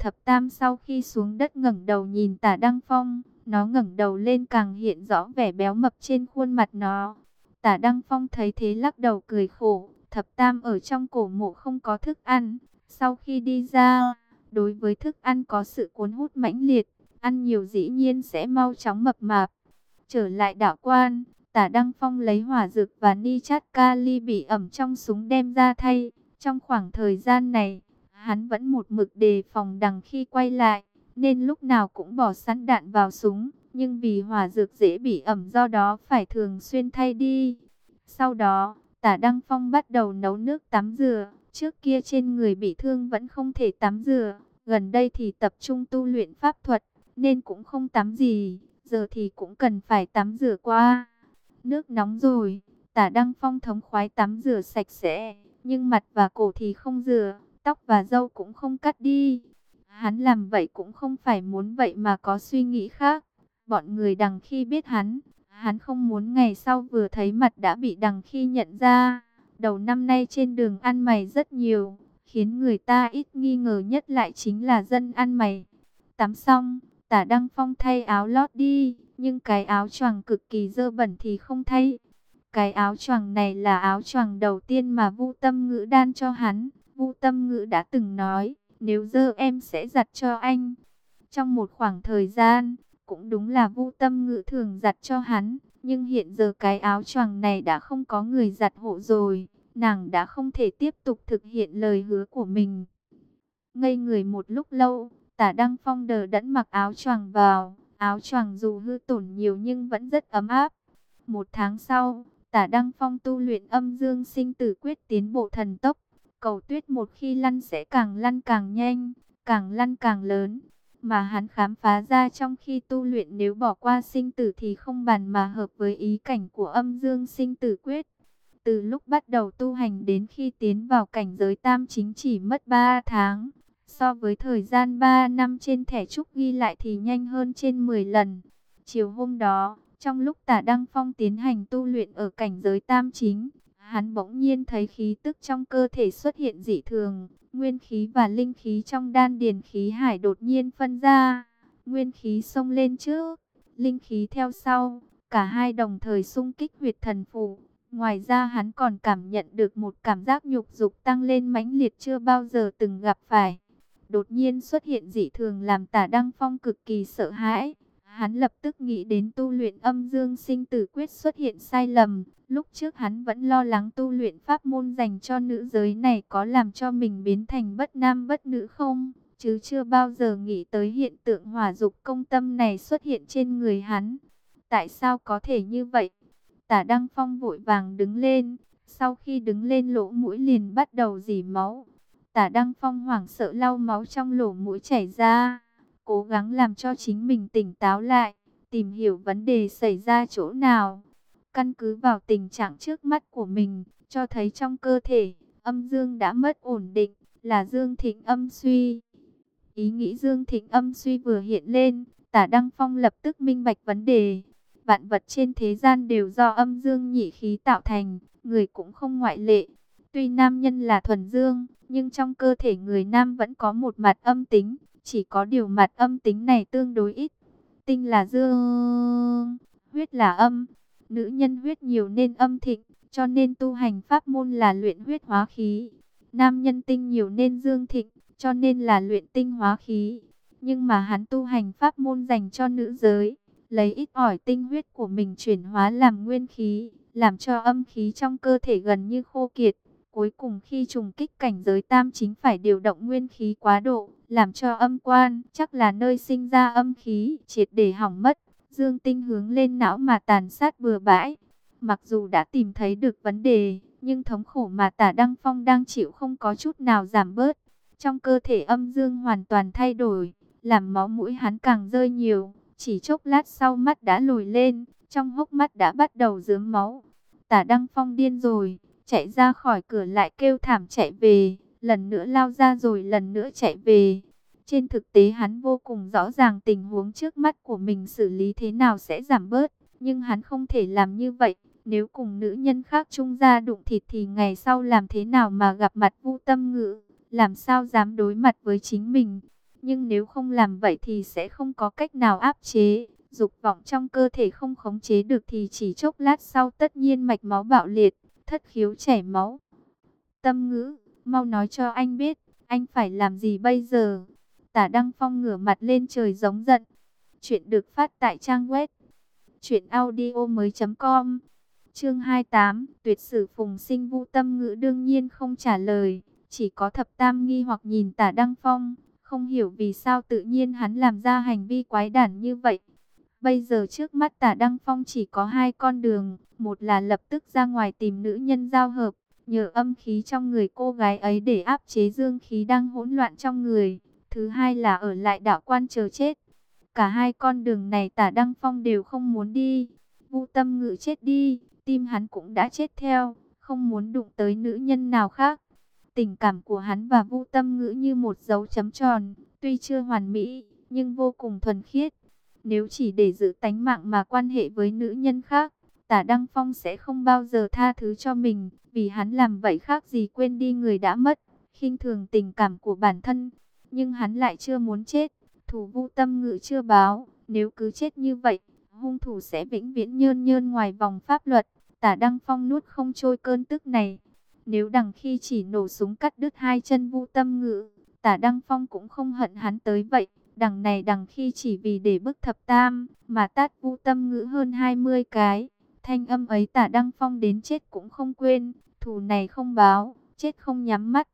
Thập Tam sau khi xuống đất ngẩng đầu nhìn Tả Đăng Phong, nó ngẩng đầu lên càng hiện rõ vẻ béo mập trên khuôn mặt nó. Tả Đăng Phong thấy thế lắc đầu cười khổ, Thập Tam ở trong cổ mộ không có thức ăn. Sau khi đi ra, đối với thức ăn có sự cuốn hút mãnh liệt, ăn nhiều dĩ nhiên sẽ mau chóng mập mạp. Trở lại đảo quan, Tả Đăng Phong lấy hỏa dược và ni chát kali bị ẩm trong súng đem ra thay. Trong khoảng thời gian này, hắn vẫn một mực đề phòng đằng khi quay lại, nên lúc nào cũng bỏ sẵn đạn vào súng. Nhưng vì hỏa dược dễ bị ẩm do đó phải thường xuyên thay đi. Sau đó, Tả Đăng Phong bắt đầu nấu nước tắm dừa Trước kia trên người bị thương vẫn không thể tắm dừa Gần đây thì tập trung tu luyện pháp thuật, nên cũng không tắm gì. Giờ thì cũng cần phải tắm rửa qua. Nước nóng rồi, tả Đăng Phong thống khoái tắm rửa sạch sẽ. Nhưng mặt và cổ thì không rửa, tóc và râu cũng không cắt đi. Hắn làm vậy cũng không phải muốn vậy mà có suy nghĩ khác. Bọn người đằng khi biết hắn, hắn không muốn ngày sau vừa thấy mặt đã bị đằng khi nhận ra. Đầu năm nay trên đường ăn mày rất nhiều, khiến người ta ít nghi ngờ nhất lại chính là dân ăn mày. Tắm xong, tả Đăng Phong thay áo lót đi, nhưng cái áo choàng cực kỳ dơ bẩn thì không thay. Cái áo choàng này là áo choàng đầu tiên mà Vu Tâm Ngữ đan cho hắn. Vu Tâm Ngữ đã từng nói, nếu dơ em sẽ giặt cho anh. Trong một khoảng thời gian, cũng đúng là Vu Tâm Ngữ thường giặt cho hắn, nhưng hiện giờ cái áo choàng này đã không có người giặt hộ rồi, nàng đã không thể tiếp tục thực hiện lời hứa của mình. Ngây người một lúc lâu, Tả Đăng Phong đờ đẫn mặc áo choàng vào, áo choàng dù hư tổn nhiều nhưng vẫn rất ấm áp. Một tháng sau, Tả Đăng Phong tu luyện âm dương sinh tử quyết tiến bộ thần tốc. Cầu tuyết một khi lăn sẽ càng lăn càng nhanh, càng lăn càng lớn. Mà hắn khám phá ra trong khi tu luyện nếu bỏ qua sinh tử thì không bàn mà hợp với ý cảnh của âm dương sinh tử quyết. Từ lúc bắt đầu tu hành đến khi tiến vào cảnh giới tam chính chỉ mất 3 tháng. So với thời gian 3 năm trên thẻ trúc ghi lại thì nhanh hơn trên 10 lần. Chiều hôm đó, trong lúc tả Đăng Phong tiến hành tu luyện ở cảnh giới tam chính, hắn bỗng nhiên thấy khí tức trong cơ thể xuất hiện dị thường. Nguyên khí và linh khí trong đan điền khí hải đột nhiên phân ra. Nguyên khí xông lên trước, linh khí theo sau. Cả hai đồng thời xung kích huyệt thần phủ. Ngoài ra hắn còn cảm nhận được một cảm giác nhục dục tăng lên mãnh liệt chưa bao giờ từng gặp phải. Đột nhiên xuất hiện dị thường làm tả Đăng Phong cực kỳ sợ hãi. Hắn lập tức nghĩ đến tu luyện âm dương sinh tử quyết xuất hiện sai lầm. Lúc trước hắn vẫn lo lắng tu luyện pháp môn dành cho nữ giới này có làm cho mình biến thành bất nam bất nữ không? Chứ chưa bao giờ nghĩ tới hiện tượng hỏa dục công tâm này xuất hiện trên người hắn. Tại sao có thể như vậy? Tả Đăng Phong vội vàng đứng lên. Sau khi đứng lên, lỗ mũi liền bắt đầu dỉ máu. Tả Đăng Phong hoảng sợ lau máu trong lỗ mũi chảy ra cố gắng làm cho chính mình tỉnh táo lại, tìm hiểu vấn đề xảy ra chỗ nào. Căn cứ vào tình trạng trước mắt của mình, cho thấy trong cơ thể, âm dương đã mất ổn định, là dương thịnh âm suy. Ý nghĩ dương thịnh âm suy vừa hiện lên, tả Đăng Phong lập tức minh bạch vấn đề. Vạn vật trên thế gian đều do âm dương nhị khí tạo thành, người cũng không ngoại lệ. Tuy nam nhân là thuần dương, nhưng trong cơ thể người nam vẫn có một mặt âm tính, chỉ có điều mặt âm tính này tương đối ít. Tinh là dương, huyết là âm. Nữ nhân huyết nhiều nên âm thịnh, cho nên tu hành pháp môn là luyện huyết hóa khí. Nam nhân tinh nhiều nên dương thịnh, cho nên là luyện tinh hóa khí. Nhưng mà hắn tu hành pháp môn dành cho nữ giới, lấy ít ỏi tinh huyết của mình chuyển hóa làm nguyên khí, làm cho âm khí trong cơ thể gần như khô kiệt. Cuối cùng khi trùng kích cảnh giới tam chính phải điều động nguyên khí quá độ, làm cho âm quan, chắc là nơi sinh ra âm khí, triệt để hỏng mất. Dương tinh hướng lên não mà tàn sát bừa bãi. Mặc dù đã tìm thấy được vấn đề, nhưng thống khổ mà tả Đăng Phong đang chịu không có chút nào giảm bớt. Trong cơ thể âm dương hoàn toàn thay đổi, làm máu mũi hắn càng rơi nhiều. Chỉ chốc lát sau mắt đã lồi lên, trong hốc mắt đã bắt đầu dướng máu. Tả Đăng Phong điên rồi, chạy ra khỏi cửa lại kêu thảm chạy về, lần nữa lao ra rồi lần nữa chạy về. Trên thực tế hắn vô cùng rõ ràng tình huống trước mắt của mình xử lý thế nào sẽ giảm bớt, nhưng hắn không thể làm như vậy. Nếu cùng nữ nhân khác chung ra đụng thịt thì ngày sau làm thế nào mà gặp mặt vu tâm ngữ, làm sao dám đối mặt với chính mình. Nhưng nếu không làm vậy thì sẽ không có cách nào áp chế. Dục vọng trong cơ thể không khống chế được thì chỉ chốc lát sau tất nhiên mạch máu bạo liệt, thất khiếu chảy máu. Tâm ngữ, mau nói cho anh biết, anh phải làm gì bây giờ? Tả Đăng Phong ngửa mặt lên trời giống giận. Chuyện được phát tại trang web chuyểnaudio.com Chương 28, tuyệt sử Phùng Sinh vũ Tâm Ngữ đương nhiên không trả lời, chỉ có Thập Tam nghi hoặc nhìn Tả Đăng Phong, không hiểu vì sao tự nhiên hắn làm ra hành vi quái đản như vậy. Bây giờ trước mắt Tả Đăng Phong chỉ có hai con đường, một là lập tức ra ngoài tìm nữ nhân giao hợp, nhờ âm khí trong người cô gái ấy để áp chế dương khí đang hỗn loạn trong người. Thứ hai là ở lại đảo quan chờ chết. Cả hai con đường này tả Đăng Phong đều không muốn đi. Vu tâm ngự chết đi, tim hắn cũng đã chết theo, không muốn đụng tới nữ nhân nào khác. Tình cảm của hắn và Vu tâm ngữ như một dấu chấm tròn, tuy chưa hoàn mỹ, nhưng vô cùng thuần khiết. Nếu chỉ để giữ tánh mạng mà quan hệ với nữ nhân khác, tả Đăng Phong sẽ không bao giờ tha thứ cho mình, vì hắn làm vậy khác gì quên đi người đã mất, khinh thường tình cảm của bản thân. Nhưng hắn lại chưa muốn chết, thủ vu tâm ngự chưa báo, nếu cứ chết như vậy, hung thủ sẽ vĩnh viễn nhơn nhơn ngoài vòng pháp luật. Tả Đăng Phong nuốt không trôi cơn tức này. Nếu đằng khi chỉ nổ súng cắt đứt hai chân vu tâm ngự, tả Đăng Phong cũng không hận hắn tới vậy. Đằng này đằng khi chỉ vì để bức thập tam, mà tát vu tâm ngữ hơn 20 cái. Thanh âm ấy tả Đăng Phong đến chết cũng không quên, thù này không báo, chết không nhắm mắt.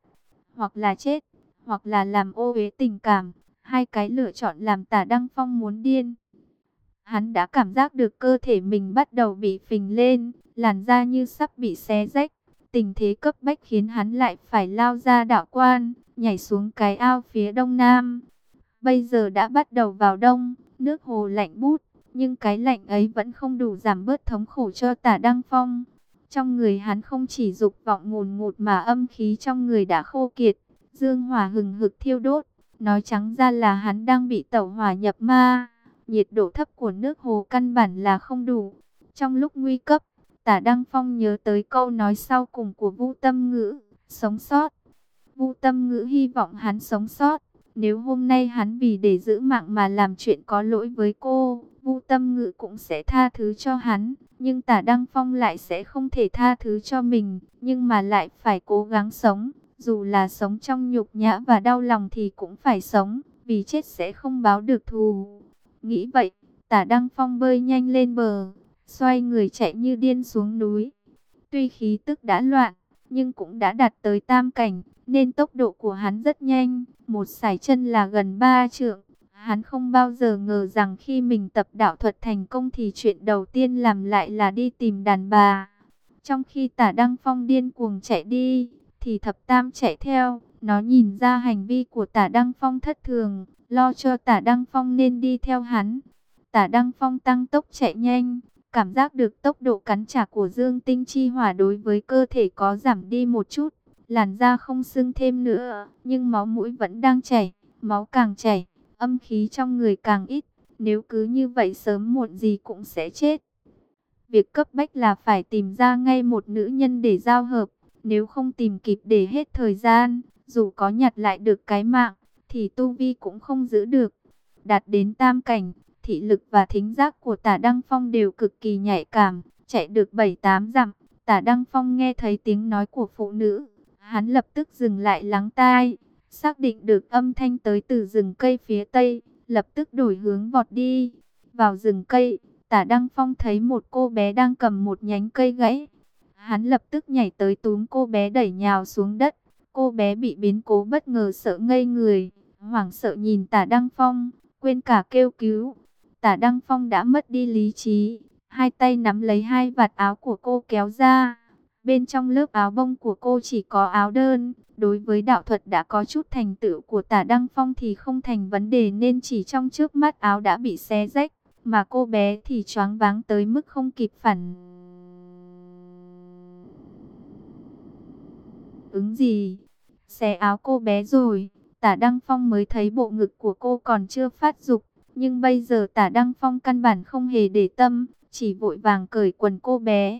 Hoặc là chết, hoặc là làm ô uế tình cảm. Hai cái lựa chọn làm tả Đăng Phong muốn điên. Hắn đã cảm giác được cơ thể mình bắt đầu bị phình lên, làn da như sắp bị xé rách. Tình thế cấp bách khiến hắn lại phải lao ra đảo quan, nhảy xuống cái ao phía đông nam. Bây giờ đã bắt đầu vào đông, nước hồ lạnh bút, nhưng cái lạnh ấy vẫn không đủ giảm bớt thống khổ cho tả Đăng Phong. Trong người hắn không chỉ dục vọng ngùn ngụt mà âm khí trong người đã khô kiệt, dương hỏa hừng hực thiêu đốt. Nói trắng ra là hắn đang bị tẩu hỏa nhập ma, nhiệt độ thấp của nước hồ căn bản là không đủ. Trong lúc nguy cấp, tả Đăng Phong nhớ tới câu nói sau cùng của vũ Tâm Ngữ, sống sót. vũ Tâm Ngữ hy vọng hắn sống sót. Nếu hôm nay hắn vì để giữ mạng mà làm chuyện có lỗi với cô, Vu Tâm Ngự cũng sẽ tha thứ cho hắn. Nhưng tả Đăng Phong lại sẽ không thể tha thứ cho mình, nhưng mà lại phải cố gắng sống. Dù là sống trong nhục nhã và đau lòng thì cũng phải sống, vì chết sẽ không báo được thù. Nghĩ vậy, tả Đăng Phong bơi nhanh lên bờ, xoay người chạy như điên xuống núi. Tuy khí tức đã loạn, nhưng cũng đã đạt tới tam cảnh, nên tốc độ của hắn rất nhanh, một sải chân là gần ba trượng. Hắn không bao giờ ngờ rằng khi mình tập đạo thuật thành công thì chuyện đầu tiên làm lại là đi tìm đàn bà. Trong khi tả Đăng Phong điên cuồng chạy đi, thì thập tam chạy theo. Nó nhìn ra hành vi của tả Đăng Phong thất thường, lo cho tả Đăng Phong nên đi theo hắn. Tả Đăng Phong tăng tốc chạy nhanh, cảm giác được tốc độ cắn trả của dương tinh chi hỏa đối với cơ thể có giảm đi một chút. Làn da không sưng thêm nữa, nhưng máu mũi vẫn đang chảy, máu càng chảy, âm khí trong người càng ít. Nếu cứ như vậy sớm muộn gì cũng sẽ chết. Việc cấp bách là phải tìm ra ngay một nữ nhân để giao hợp. Nếu không tìm kịp để hết thời gian, dù có nhặt lại được cái mạng, thì tu vi cũng không giữ được. Đạt đến tam cảnh, thị lực và thính giác của tả Đăng Phong đều cực kỳ nhạy cảm, chạy được 7-8 dặm. Tả Đăng Phong nghe thấy tiếng nói của phụ nữ, hắn lập tức dừng lại lắng tai, xác định được âm thanh tới từ rừng cây phía tây, lập tức đổi hướng vọt đi. Vào rừng cây, tả Đăng Phong thấy một cô bé đang cầm một nhánh cây gãy, Hắn lập tức nhảy tới túm cô bé đẩy nhào xuống đất. Cô bé bị biến cố bất ngờ sợ ngây người, hoảng sợ nhìn tả Đăng Phong, quên cả kêu cứu. Tả Đăng Phong đã mất đi lý trí, hai tay nắm lấy hai vạt áo của cô kéo ra. Bên trong lớp áo bông của cô chỉ có áo đơn. Đối với đạo thuật đã có chút thành tựu của tả Đăng Phong thì không thành vấn đề nên chỉ trong trước mắt áo đã bị xé rách. Mà cô bé thì choáng váng tới mức không kịp phản ứng gì. Xé áo cô bé rồi, tả Đăng Phong mới thấy bộ ngực của cô còn chưa phát dục. Nhưng bây giờ tả Đăng Phong căn bản không hề để tâm, chỉ vội vàng cởi quần cô bé.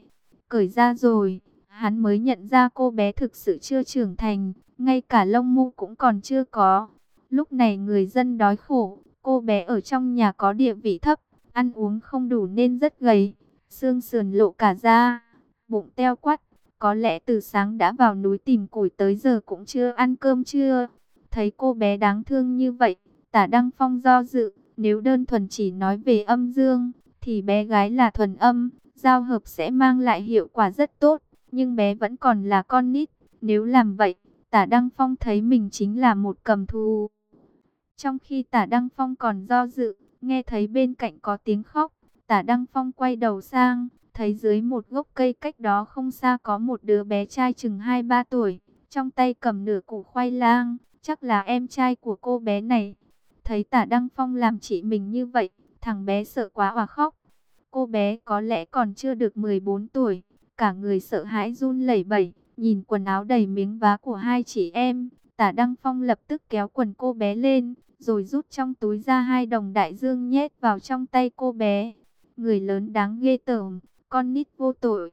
Cởi ra rồi, hắn mới nhận ra cô bé thực sự chưa trưởng thành, ngay cả lông mu cũng còn chưa có. Lúc này người dân đói khổ, cô bé ở trong nhà có địa vị thấp, ăn uống không đủ nên rất gầy, xương sườn lộ cả da, bụng teo quắt. Có lẽ từ sáng đã vào núi tìm củi tới giờ cũng chưa ăn cơm chưa. Thấy cô bé đáng thương như vậy, tả Đăng Phong do dự, nếu đơn thuần chỉ nói về âm dương, thì bé gái là thuần âm, giao hợp sẽ mang lại hiệu quả rất tốt, nhưng bé vẫn còn là con nít. Nếu làm vậy, tả Đăng Phong thấy mình chính là một cầm thù. Trong khi tả Đăng Phong còn do dự, nghe thấy bên cạnh có tiếng khóc, tả Đăng Phong quay đầu sang, thấy dưới một gốc cây cách đó không xa có một đứa bé trai chừng 2-3 tuổi, trong tay cầm nửa củ khoai lang, chắc là em trai của cô bé này. Thấy tả Đăng Phong làm chị mình như vậy, thằng bé sợ quá và khóc. Cô bé có lẽ còn chưa được 14 tuổi, cả người sợ hãi run lẩy bẩy, nhìn quần áo đầy miếng vá của hai chị em. Tả Đăng Phong lập tức kéo quần cô bé lên, rồi rút trong túi ra hai đồng đại dương nhét vào trong tay cô bé. Người lớn đáng ghê tởm, con nít vô tội.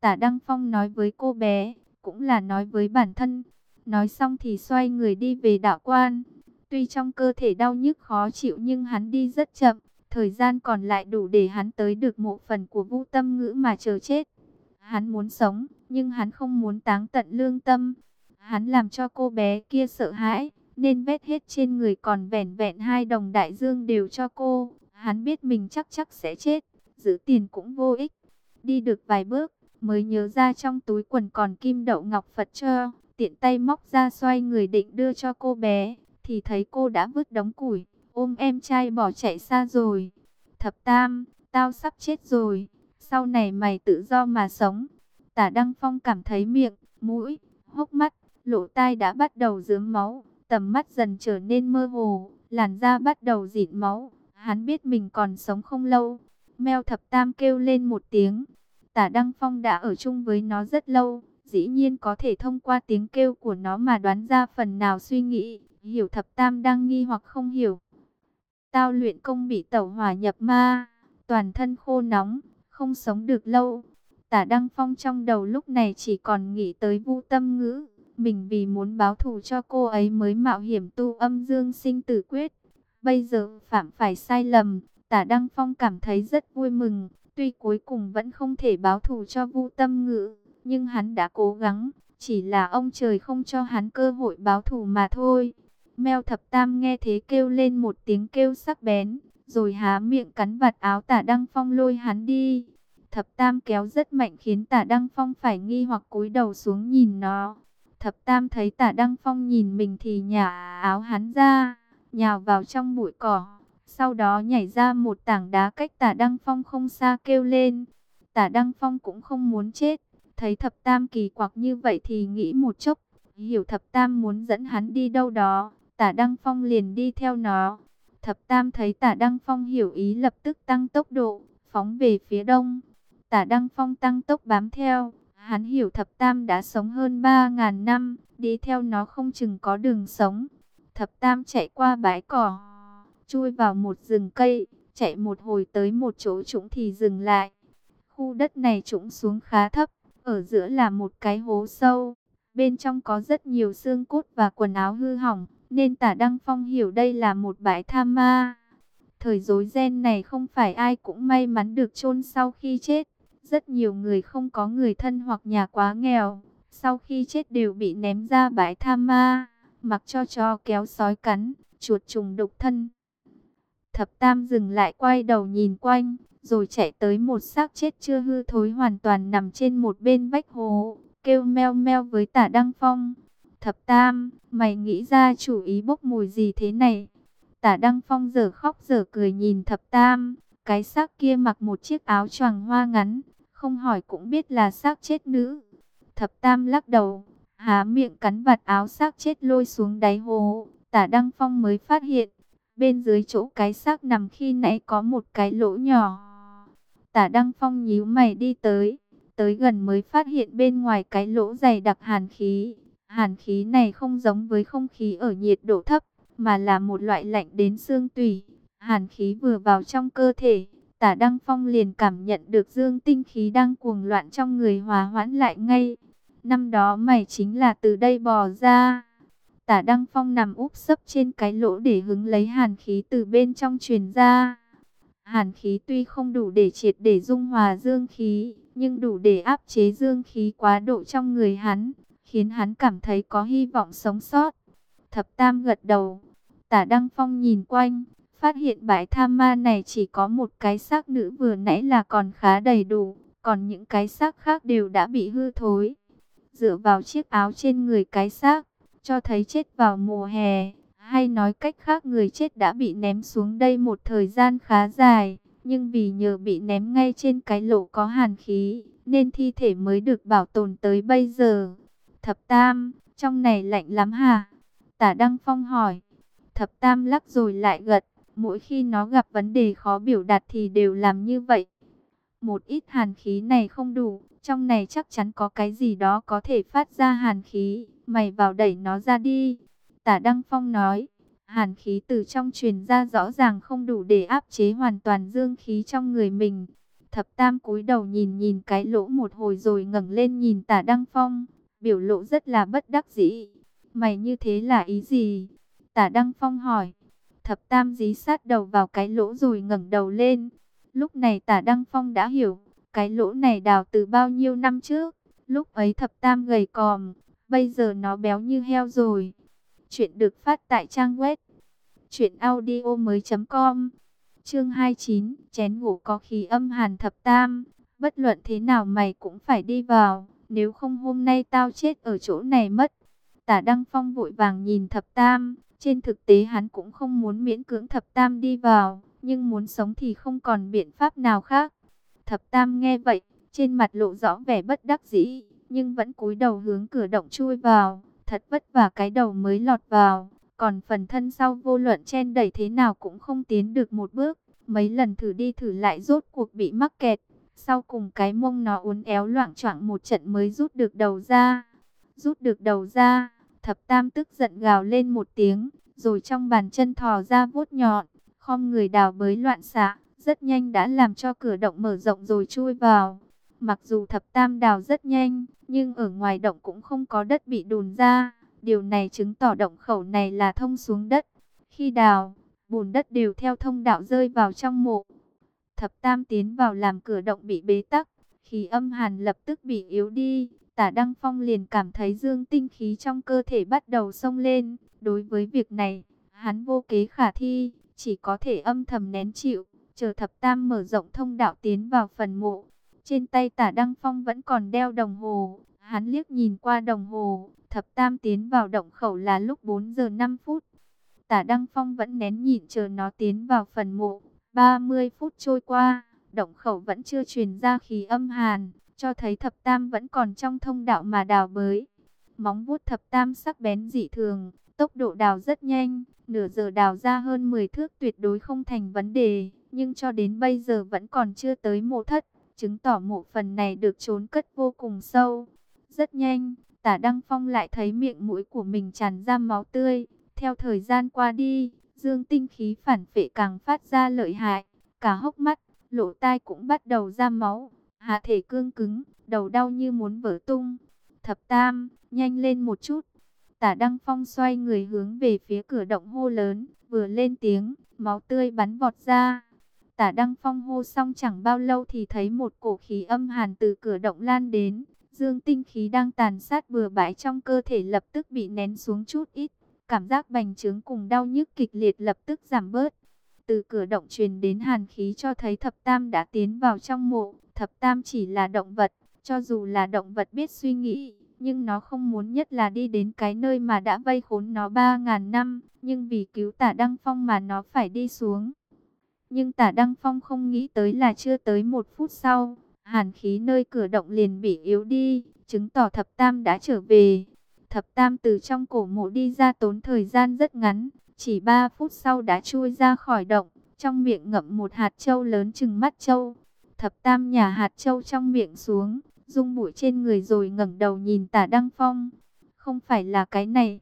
Tả Đăng Phong nói với cô bé, cũng là nói với bản thân. Nói xong thì xoay người đi về đạo quan. Tuy trong cơ thể đau nhức khó chịu nhưng hắn đi rất chậm. Thời gian còn lại đủ để hắn tới được mộ phần của vũ tâm ngữ mà chờ chết. Hắn muốn sống, nhưng hắn không muốn táng tận lương tâm. Hắn làm cho cô bé kia sợ hãi, nên vết hết trên người còn vẻn vẹn hai đồng đại dương đều cho cô. Hắn biết mình chắc chắc sẽ chết, giữ tiền cũng vô ích. Đi được vài bước, mới nhớ ra trong túi quần còn kim đậu ngọc Phật cho, tiện tay móc ra xoay người định đưa cho cô bé, thì thấy cô đã vứt đống củi, ôm em trai bỏ chạy xa rồi. Thập Tam, tao sắp chết rồi, sau này mày tự do mà sống. Tả Đăng Phong cảm thấy miệng, mũi, hốc mắt, lỗ tai đã bắt đầu dướng máu, tầm mắt dần trở nên mơ hồ, làn da bắt đầu dịn máu. Hắn biết mình còn sống không lâu. Mèo thập tam kêu lên một tiếng, Tả Đăng Phong đã ở chung với nó rất lâu, dĩ nhiên có thể thông qua tiếng kêu của nó mà đoán ra phần nào suy nghĩ, hiểu thập tam đang nghi hoặc không hiểu. Tao luyện công bị tẩu hỏa nhập ma, toàn thân khô nóng, không sống được lâu. Tả Đăng Phong trong đầu lúc này chỉ còn nghĩ tới vu tâm ngữ, mình vì muốn báo thù cho cô ấy mới mạo hiểm tu âm dương sinh tử quyết. Bây giờ phạm phải sai lầm, tả Đăng Phong cảm thấy rất vui mừng, Tuy cuối cùng vẫn không thể báo thù cho Vu Tâm Ngữ, nhưng hắn đã cố gắng, chỉ là ông trời không cho hắn cơ hội báo thù mà thôi. Mèo thập tam nghe thế kêu lên một tiếng kêu sắc bén, rồi há miệng cắn vạt áo tả Đăng Phong lôi hắn đi. Thập tam kéo rất mạnh khiến tả Đăng Phong phải nghi hoặc cúi đầu xuống nhìn nó. Thập tam thấy tả Đăng Phong nhìn mình thì nhả áo hắn ra, nhào vào trong bụi cỏ. Sau đó nhảy ra một tảng đá cách tả Đăng Phong không xa kêu lên. Tả Đăng Phong cũng không muốn chết. Thấy thập tam kỳ quặc như vậy thì nghĩ một chốc. Hiểu thập tam muốn dẫn hắn đi đâu đó. Tả Đăng Phong liền đi theo nó. Thập tam thấy tả Đăng Phong hiểu ý lập tức tăng tốc độ. Phóng về phía đông. Tả Đăng Phong tăng tốc bám theo. Hắn hiểu thập tam đã sống hơn 3.000 năm. Đi theo nó không chừng có đường sống. Thập tam chạy qua bãi cỏ chui vào một rừng cây, chạy một hồi tới một chỗ trũng thì dừng lại. Khu đất này trũng xuống khá thấp, ở giữa là một cái hố sâu. Bên trong có rất nhiều xương cốt và quần áo hư hỏng, nên tả Đăng Phong hiểu đây là một bãi tham ma. Thời dối gen này không phải ai cũng may mắn được chôn sau khi chết. Rất nhiều người không có người thân hoặc nhà quá nghèo, sau khi chết đều bị ném ra bãi tham ma, mặc cho chó kéo sói cắn, chuột trùng độc thân. Thập Tam dừng lại quay đầu nhìn quanh, rồi chạy tới một xác chết chưa hư thối hoàn toàn nằm trên một bên vách hồ, kêu meo meo với tả Đăng Phong. Thập Tam, mày nghĩ ra chủ ý bốc mùi gì thế này? Tả Đăng Phong giờ khóc giờ cười nhìn Thập Tam, cái xác kia mặc một chiếc áo choàng hoa ngắn, không hỏi cũng biết là xác chết nữ. Thập Tam lắc đầu, há miệng cắn vạt áo xác chết lôi xuống đáy hồ, tả Đăng Phong mới phát hiện, Bên dưới chỗ cái xác nằm khi nãy có một cái lỗ nhỏ. Tả Đăng Phong nhíu mày đi tới. Tới gần mới phát hiện bên ngoài cái lỗ dày đặc hàn khí. Hàn khí này không giống với không khí ở nhiệt độ thấp, mà là một loại lạnh đến xương tủy. Hàn khí vừa vào trong cơ thể, tả Đăng Phong liền cảm nhận được dương tinh khí đang cuồng loạn trong người hòa hoãn lại ngay. Năm đó mày chính là từ đây bò ra. Tả Đăng Phong nằm úp sấp trên cái lỗ để hứng lấy hàn khí từ bên trong truyền ra. Hàn khí tuy không đủ để triệt để dung hòa dương khí, nhưng đủ để áp chế dương khí quá độ trong người hắn, khiến hắn cảm thấy có hy vọng sống sót. Thập Tam gật đầu, tả Đăng Phong nhìn quanh, phát hiện bãi tham ma này chỉ có một cái xác nữ vừa nãy là còn khá đầy đủ, còn những cái xác khác đều đã bị hư thối. Dựa vào chiếc áo trên người cái xác, cho thấy chết vào mùa hè, hay nói cách khác người chết đã bị ném xuống đây một thời gian khá dài, nhưng vì nhờ bị ném ngay trên cái lỗ có hàn khí, nên thi thể mới được bảo tồn tới bây giờ. Thập Tam, trong này lạnh lắm hả? Tả Đăng Phong hỏi. Thập Tam lắc rồi lại gật, mỗi khi nó gặp vấn đề khó biểu đạt thì đều làm như vậy. Một ít hàn khí này không đủ, trong này chắc chắn có cái gì đó có thể phát ra hàn khí, mày vào đẩy nó ra đi. Tả Đăng Phong nói, hàn khí từ trong truyền ra rõ ràng không đủ để áp chế hoàn toàn dương khí trong người mình. Thập Tam cúi đầu nhìn nhìn cái lỗ một hồi rồi ngẩng lên nhìn Tả Đăng Phong, biểu lộ rất là bất đắc dĩ. Mày như thế là ý gì? Tả Đăng Phong hỏi. Thập Tam dí sát đầu vào cái lỗ rồi ngẩng đầu lên. Lúc này Tả Đăng Phong đã hiểu, cái lỗ này đào từ bao nhiêu năm trước. Lúc ấy Thập Tam gầy còm, bây giờ nó béo như heo rồi. Chuyện được phát tại trang web truyệnaudiomoi.com. Chương 29, chén ngủ có khí âm hàn thập tam, bất luận thế nào mày cũng phải đi vào, nếu không hôm nay tao chết ở chỗ này mất. Tả Đăng Phong vội vàng nhìn thập tam, trên thực tế hắn cũng không muốn miễn cưỡng thập tam đi vào, nhưng muốn sống thì không còn biện pháp nào khác. Thập tam nghe vậy, trên mặt lộ rõ vẻ bất đắc dĩ, nhưng vẫn cúi đầu hướng cửa động chui vào, thật vất vả cái đầu mới lọt vào, còn phần thân sau vô luận chen đẩy thế nào cũng không tiến được một bước, mấy lần thử đi thử lại rốt cuộc bị mắc kẹt, sau cùng cái mông nó uốn éo loạn choạng một trận mới rút được đầu ra. Rút được đầu ra, thập tam tức giận gào lên một tiếng, rồi trong bàn chân thò ra vuốt nhọn, khom người đào bới loạn xạ, rất nhanh đã làm cho cửa động mở rộng rồi chui vào. Mặc dù thập tam đào rất nhanh, nhưng ở ngoài động cũng không có đất bị đùn ra. Điều này chứng tỏ động khẩu này là thông xuống đất. Khi đào, bùn đất đều theo thông đạo rơi vào trong mộ. Thập tam tiến vào làm cửa động bị bế tắc, khí âm hàn lập tức bị yếu đi. Tả Đăng Phong liền cảm thấy dương tinh khí trong cơ thể bắt đầu sông lên. Đối với việc này, hắn vô kế khả thi, chỉ có thể âm thầm nén chịu, chờ thập tam mở rộng thông đạo tiến vào phần mộ. Trên tay tả Đăng Phong vẫn còn đeo đồng hồ, hắn liếc nhìn qua đồng hồ, thập tam tiến vào động khẩu là lúc 4 giờ 5 phút. Tả Đăng Phong vẫn nén nhịn chờ nó tiến vào phần mộ, 30 phút trôi qua, động khẩu vẫn chưa truyền ra khí âm hàn, cho thấy thập tam vẫn còn trong thông đạo mà đào bới. Móng vuốt thập tam sắc bén dị thường, tốc độ đào rất nhanh, nửa giờ đào ra hơn 10 thước tuyệt đối không thành vấn đề, nhưng cho đến bây giờ vẫn còn chưa tới mộ thất, chứng tỏ mộ phần này được trốn cất vô cùng sâu. Rất nhanh, tả Đăng Phong lại thấy miệng mũi của mình tràn ra máu tươi, theo thời gian qua đi, dương tinh khí phản phệ càng phát ra lợi hại, cả hốc mắt, lỗ tai cũng bắt đầu ra máu, hạ thể cương cứng, đầu đau như muốn vỡ tung. Thập tam, nhanh lên một chút. Tả Đăng Phong xoay người hướng về phía cửa động hô lớn, vừa lên tiếng, máu tươi bắn vọt ra. Tả Đăng Phong hô xong chẳng bao lâu thì thấy một cổ khí âm hàn từ cửa động lan đến. Dương tinh khí đang tàn sát bừa bãi trong cơ thể lập tức bị nén xuống chút ít. Cảm giác bành trướng cùng đau nhức kịch liệt lập tức giảm bớt. Từ cửa động truyền đến hàn khí cho thấy thập tam đã tiến vào trong mộ. Thập tam chỉ là động vật, cho dù là động vật biết suy nghĩ, nhưng nó không muốn nhất là đi đến cái nơi mà đã vây khốn nó ba ngàn năm, nhưng vì cứu tả Đăng Phong mà nó phải đi xuống. Nhưng tả Đăng Phong không nghĩ tới là chưa tới một phút sau, hàn khí nơi cửa động liền bị yếu đi, chứng tỏ thập tam đã trở về. Thập tam từ trong cổ mộ đi ra tốn thời gian rất ngắn, chỉ 3 phút sau đã chui ra khỏi động, trong miệng ngậm một hạt châu lớn chừng mắt châu. Thập tam nhà hạt châu trong miệng xuống, rung bụi trên người rồi ngẩng đầu nhìn tả Đăng Phong. Không phải là cái này.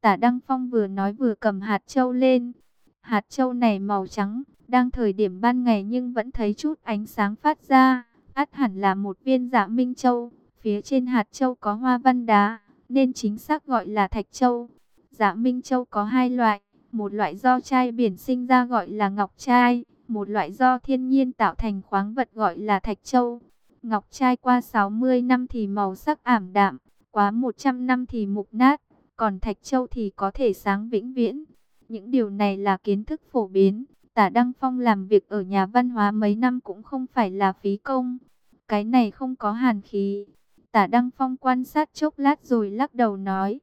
Tả Đăng Phong vừa nói vừa cầm hạt châu lên. Hạt châu này màu trắng, đang thời điểm ban ngày nhưng vẫn thấy chút ánh sáng phát ra. ắt hẳn là một viên dạ minh châu. Phía trên hạt châu có hoa văn đá, nên chính xác gọi là thạch châu. Dạ Minh Châu có hai loại, một loại do trai biển sinh ra gọi là ngọc trai, một loại do thiên nhiên tạo thành khoáng vật gọi là thạch châu. Ngọc trai qua 60 năm thì màu sắc ảm đạm, quá 100 năm thì mục nát, còn thạch châu thì có thể sáng vĩnh viễn. Những điều này là kiến thức phổ biến, tả Đăng Phong làm việc ở nhà văn hóa mấy năm cũng không phải là phí công. Cái này không có hàn khí. Tả Đăng Phong quan sát chốc lát rồi lắc đầu nói.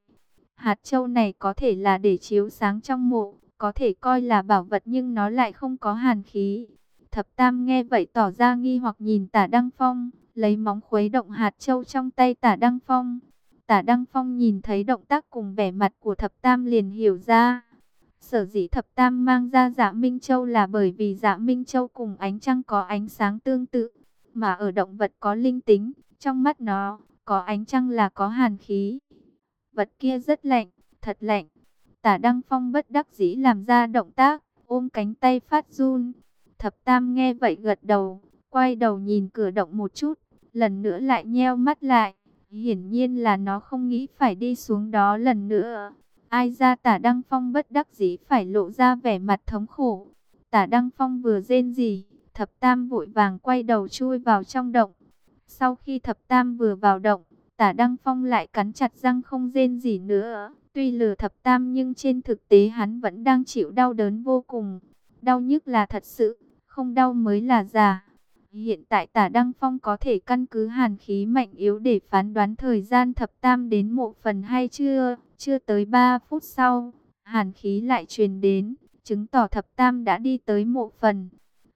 Hạt châu này có thể là để chiếu sáng trong mộ, có thể coi là bảo vật nhưng nó lại không có hàn khí. Thập Tam nghe vậy tỏ ra nghi hoặc nhìn tả Đăng Phong, lấy móng khuấy động hạt châu trong tay tả Đăng Phong. Tả Đăng Phong nhìn thấy động tác cùng vẻ mặt của Thập Tam liền hiểu ra. Sở dĩ Thập Tam mang ra dạ Minh Châu là bởi vì dạ Minh Châu cùng ánh trăng có ánh sáng tương tự, mà ở động vật có linh tính, trong mắt nó, có ánh trăng là có hàn khí. Vật kia rất lạnh, thật lạnh. Tả Đăng Phong bất đắc dĩ làm ra động tác, ôm cánh tay phát run. Thập Tam nghe vậy gật đầu, quay đầu nhìn cửa động một chút, lần nữa lại nheo mắt lại. Hiển nhiên là nó không nghĩ phải đi xuống đó lần nữa. Ai ra tả Đăng Phong bất đắc dĩ phải lộ ra vẻ mặt thống khổ. Tả Đăng Phong vừa rên gì, thập tam vội vàng quay đầu chui vào trong động. Sau khi thập tam vừa vào động, tả Đăng Phong lại cắn chặt răng không rên gì nữa. Tuy lừa thập tam nhưng trên thực tế hắn vẫn đang chịu đau đớn vô cùng. Đau nhức là thật sự, không đau mới là giả. Hiện tại tả Đăng Phong có thể căn cứ hàn khí mạnh yếu để phán đoán thời gian thập tam đến mộ phần hay chưa. Chưa tới 3 phút sau, hàn khí lại truyền đến, chứng tỏ thập tam đã đi tới mộ phần.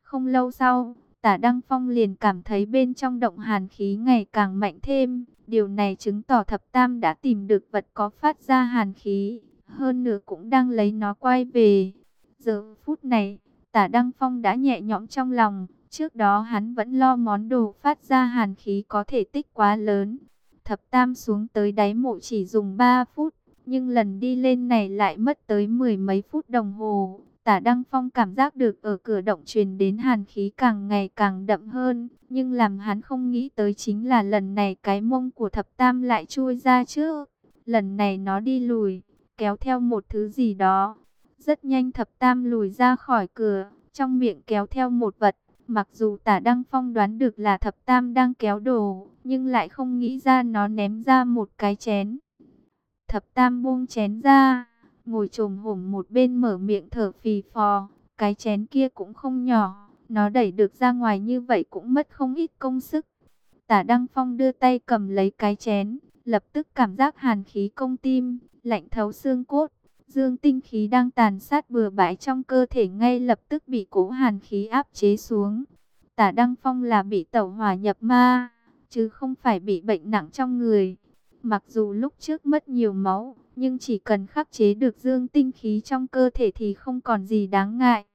Không lâu sau, tả Đăng Phong liền cảm thấy bên trong động hàn khí ngày càng mạnh thêm. Điều này chứng tỏ thập tam đã tìm được vật có phát ra hàn khí, hơn nữa cũng đang lấy nó quay về. Giờ phút này, tả Đăng Phong đã nhẹ nhõm trong lòng, trước đó hắn vẫn lo món đồ phát ra hàn khí có thể tích quá lớn. Thập tam xuống tới đáy mộ chỉ dùng 3 phút, nhưng lần đi lên này lại mất tới mười mấy phút đồng hồ. Tả Đăng Phong cảm giác được ở cửa động truyền đến hàn khí càng ngày càng đậm hơn. Nhưng làm hắn không nghĩ tới chính là lần này cái mông của thập tam lại chui ra chứ. Lần này nó đi lùi, kéo theo một thứ gì đó. Rất nhanh thập tam lùi ra khỏi cửa, trong miệng kéo theo một vật. Mặc dù tả Đăng Phong đoán được là thập tam đang kéo đồ, nhưng lại không nghĩ ra nó ném ra một cái chén. Thập tam buông chén ra, ngồi trồm hổm một bên mở miệng thở phì phò. Cái chén kia cũng không nhỏ, nó đẩy được ra ngoài như vậy cũng mất không ít công sức. Tả Đăng Phong đưa tay cầm lấy cái chén, lập tức cảm giác hàn khí công tim, lạnh thấu xương cốt. Dương tinh khí đang tàn sát bừa bãi trong cơ thể ngay lập tức bị cố hàn khí áp chế xuống. Tả Đăng Phong là bị tẩu hỏa nhập ma, chứ không phải bị bệnh nặng trong người. Mặc dù lúc trước mất nhiều máu, nhưng chỉ cần khắc chế được dương tinh khí trong cơ thể thì không còn gì đáng ngại.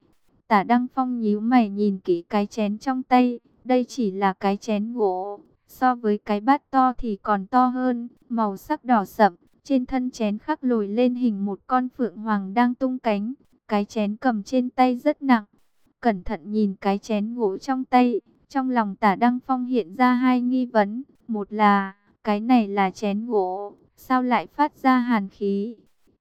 Tả Đăng Phong nhíu mày nhìn kỹ cái chén trong tay, đây chỉ là cái chén gỗ, so với cái bát to thì còn to hơn, màu sắc đỏ sậm, trên thân chén khắc lồi lên hình một con phượng hoàng đang tung cánh, cái chén cầm trên tay rất nặng. Cẩn thận nhìn cái chén gỗ trong tay, trong lòng tả Đăng Phong hiện ra hai nghi vấn, một là cái này là chén gỗ, sao lại phát ra hàn khí?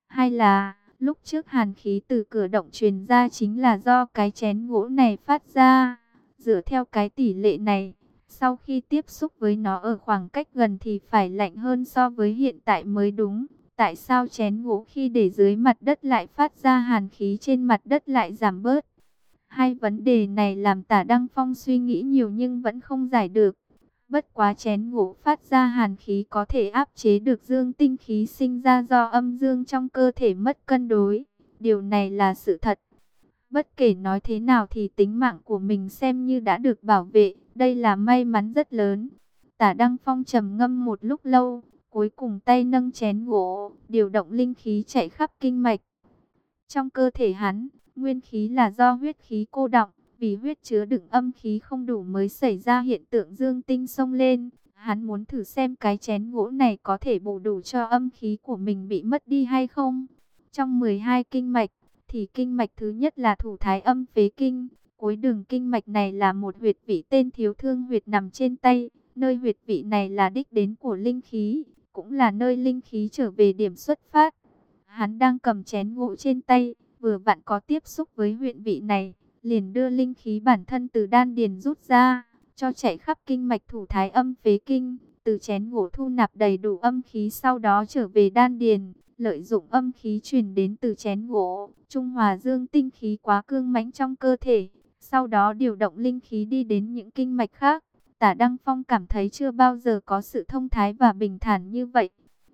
Hay là, lúc trước hàn khí từ cửa động truyền ra chính là do cái chén gỗ này phát ra? Dựa theo cái tỷ lệ này, sau khi tiếp xúc với nó ở khoảng cách gần thì phải lạnh hơn so với hiện tại mới đúng. Tại sao chén gỗ khi để dưới mặt đất lại phát ra hàn khí trên mặt đất lại giảm bớt? Hai vấn đề này làm tả Đăng Phong suy nghĩ nhiều nhưng vẫn không giải được. Bất quá chén gỗ phát ra hàn khí có thể áp chế được dương tinh khí sinh ra do âm dương trong cơ thể mất cân đối. Điều này là sự thật. Bất kể nói thế nào thì tính mạng của mình xem như đã được bảo vệ. Đây là may mắn rất lớn. Tả Đăng Phong trầm ngâm một lúc lâu. Cuối cùng tay nâng chén gỗ, điều động linh khí chạy khắp kinh mạch. Trong cơ thể hắn, nguyên khí là do huyết khí cô động vì huyết chứa đựng âm khí không đủ mới xảy ra hiện tượng dương tinh sông lên. Hắn muốn thử xem cái chén gỗ này có thể bổ đủ cho âm khí của mình bị mất đi hay không. Trong 12 kinh mạch, thì kinh mạch thứ nhất là thủ thái âm phế kinh. Cuối đường kinh mạch này là một huyệt vị tên thiếu thương huyệt nằm trên tay. Nơi huyệt vị này là đích đến của linh khí, cũng là nơi linh khí trở về điểm xuất phát. Hắn đang cầm chén gỗ trên tay, vừa vặn có tiếp xúc với huyện vị này, liền đưa linh khí bản thân từ đan điền rút ra, cho chạy khắp kinh mạch thủ thái âm phế kinh, từ chén ngổ thu nạp đầy đủ âm khí sau đó trở về đan điền, lợi dụng âm khí truyền đến từ chén gỗ, trung hòa dương tinh khí quá cương mãnh trong cơ thể, sau đó điều động linh khí đi đến những kinh mạch khác. Tả Đăng Phong cảm thấy chưa bao giờ có sự thông thái và bình thản như vậy.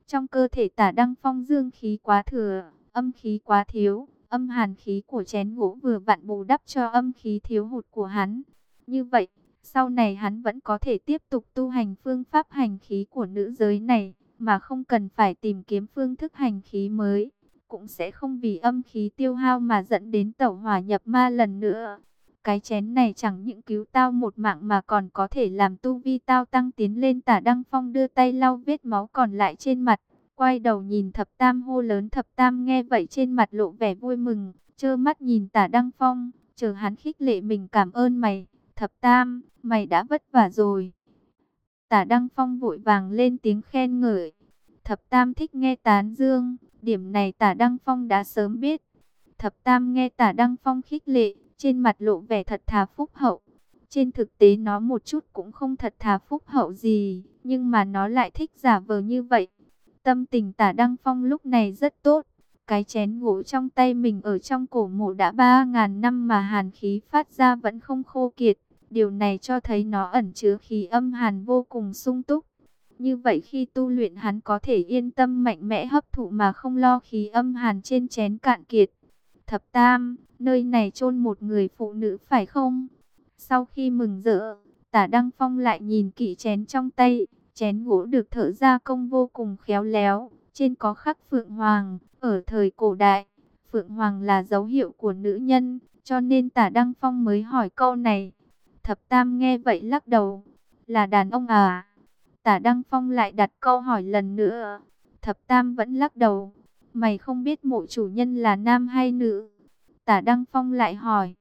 Trong cơ thể tả Đăng Phong dương khí quá thừa, âm khí quá thiếu, âm hàn khí của chén gỗ vừa vặn bù đắp cho âm khí thiếu hụt của hắn. Như vậy, sau này hắn vẫn có thể tiếp tục tu hành phương pháp hành khí của nữ giới này, mà không cần phải tìm kiếm phương thức hành khí mới. Cũng sẽ không vì âm khí tiêu hao mà dẫn đến tẩu hỏa nhập ma lần nữa. Cái chén này chẳng những cứu tao một mạng mà còn có thể làm tu vi tao tăng tiến lên tả Đăng Phong đưa tay lau vết máu còn lại trên mặt. Quay đầu nhìn thập tam hô lớn thập tam nghe vậy trên mặt lộ vẻ vui mừng. trơ mắt nhìn tả Đăng Phong, chờ hắn khích lệ mình cảm ơn mày. Thập tam, mày đã vất vả rồi. Tả Đăng Phong vội vàng lên tiếng khen ngợi. Thập tam thích nghe tán dương, điểm này tả Đăng Phong đã sớm biết. Thập tam nghe tả Đăng Phong khích lệ, trên mặt lộ vẻ thật thà phúc hậu. Trên thực tế nó một chút cũng không thật thà phúc hậu gì, nhưng mà nó lại thích giả vờ như vậy. Tâm tình tả Đăng Phong lúc này rất tốt. Cái chén gỗ trong tay mình ở trong cổ mộ đã ba ngàn năm mà hàn khí phát ra vẫn không khô kiệt. Điều này cho thấy nó ẩn chứa khí âm hàn vô cùng sung túc. Như vậy khi tu luyện hắn có thể yên tâm mạnh mẽ hấp thụ mà không lo khí âm hàn trên chén cạn kiệt. Thập Tam, nơi này chôn một người phụ nữ phải không? Sau khi mừng rỡ, tả Đăng Phong lại nhìn kỹ chén trong tay. Chén gỗ được thợ gia công vô cùng khéo léo, trên có khắc Phượng Hoàng. Ở thời cổ đại, Phượng Hoàng là dấu hiệu của nữ nhân, cho nên tả Đăng Phong mới hỏi câu này. Thập Tam nghe vậy lắc đầu, là đàn ông à? Tả Đăng Phong lại đặt câu hỏi lần nữa. Thập Tam vẫn lắc đầu, Mày không biết mộ chủ nhân là nam hay nữ? Tả Đăng Phong lại hỏi.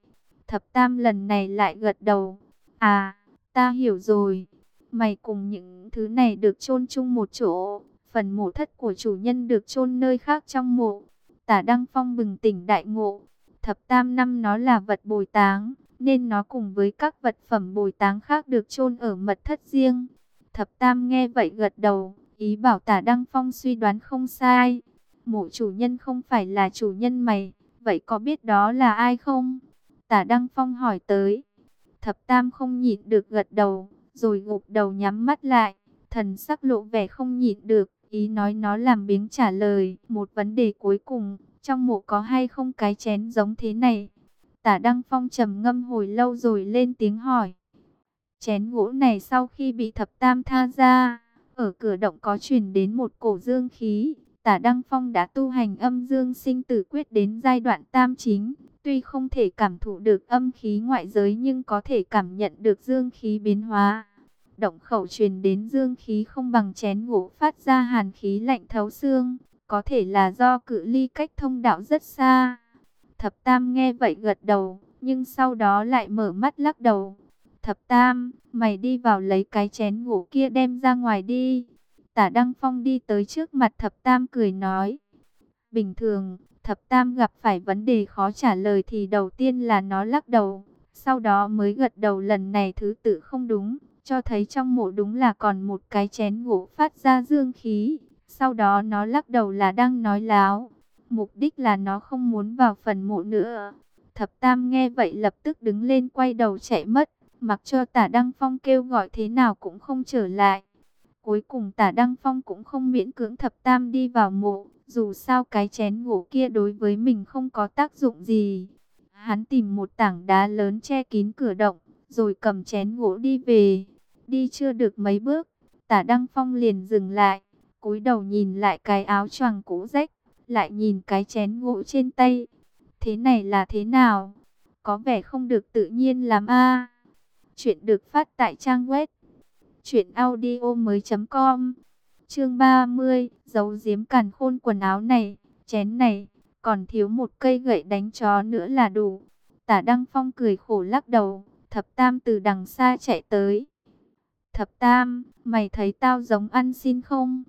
Thập Tam lần này lại gật đầu. À, ta hiểu rồi. Mày cùng những thứ này được chôn chung một chỗ. Phần mộ thất của chủ nhân được chôn nơi khác trong mộ. Tả Đăng Phong bừng tỉnh đại ngộ. Thập Tam năm nó là vật bồi táng. Nên nó cùng với các vật phẩm bồi táng khác được chôn ở mật thất riêng. Thập Tam nghe vậy gật đầu. Ý bảo tả Đăng Phong suy đoán không sai mộ chủ nhân không phải là chủ nhân mày, vậy có biết đó là ai không? Tả Đăng Phong hỏi tới. Thập Tam không nhịn được gật đầu, rồi gục đầu nhắm mắt lại, thần sắc lộ vẻ không nhịn được, ý nói nó làm biếng trả lời. Một vấn đề cuối cùng, trong mộ có hay không cái chén giống thế này? Tả Đăng Phong trầm ngâm hồi lâu rồi lên tiếng hỏi. Chén gỗ này sau khi bị thập tam tha ra, ở cửa động có truyền đến một cổ dương khí, Tả Đăng Phong đã tu hành âm dương sinh tử quyết đến giai đoạn tam chính. Tuy không thể cảm thụ được âm khí ngoại giới nhưng có thể cảm nhận được dương khí biến hóa. Động khẩu truyền đến dương khí không bằng chén gỗ phát ra hàn khí lạnh thấu xương. Có thể là do cự ly cách thông đạo rất xa. Thập Tam nghe vậy gật đầu, nhưng sau đó lại mở mắt lắc đầu. Thập Tam, mày đi vào lấy cái chén gỗ kia đem ra ngoài đi. Tả Đăng Phong đi tới trước mặt Thập Tam cười nói. Bình thường, Thập Tam gặp phải vấn đề khó trả lời thì đầu tiên là nó lắc đầu. Sau đó mới gật đầu lần này thứ tự không đúng. Cho thấy trong mộ đúng là còn một cái chén gỗ phát ra dương khí. Sau đó nó lắc đầu là đang nói láo. Mục đích là nó không muốn vào phần mộ nữa. Thập Tam nghe vậy lập tức đứng lên quay đầu chạy mất. Mặc cho tả Đăng Phong kêu gọi thế nào cũng không trở lại. Cuối cùng tả Đăng Phong cũng không miễn cưỡng thập tam đi vào mộ, dù sao cái chén gỗ kia đối với mình không có tác dụng gì. Hắn tìm một tảng đá lớn che kín cửa động, rồi cầm chén gỗ đi về. Đi chưa được mấy bước, tả Đăng Phong liền dừng lại, cúi đầu nhìn lại cái áo choàng cũ rách, lại nhìn cái chén gỗ trên tay. Thế này là thế nào? Có vẻ không được tự nhiên lắm a. Chuyện được phát tại trang web Chuyện audio mới com Chương 30 Giấu giếm càn khôn quần áo này Chén này Còn thiếu một cây gậy đánh chó nữa là đủ Tả Đăng Phong cười khổ lắc đầu Thập Tam từ đằng xa chạy tới Thập Tam Mày thấy tao giống ăn xin không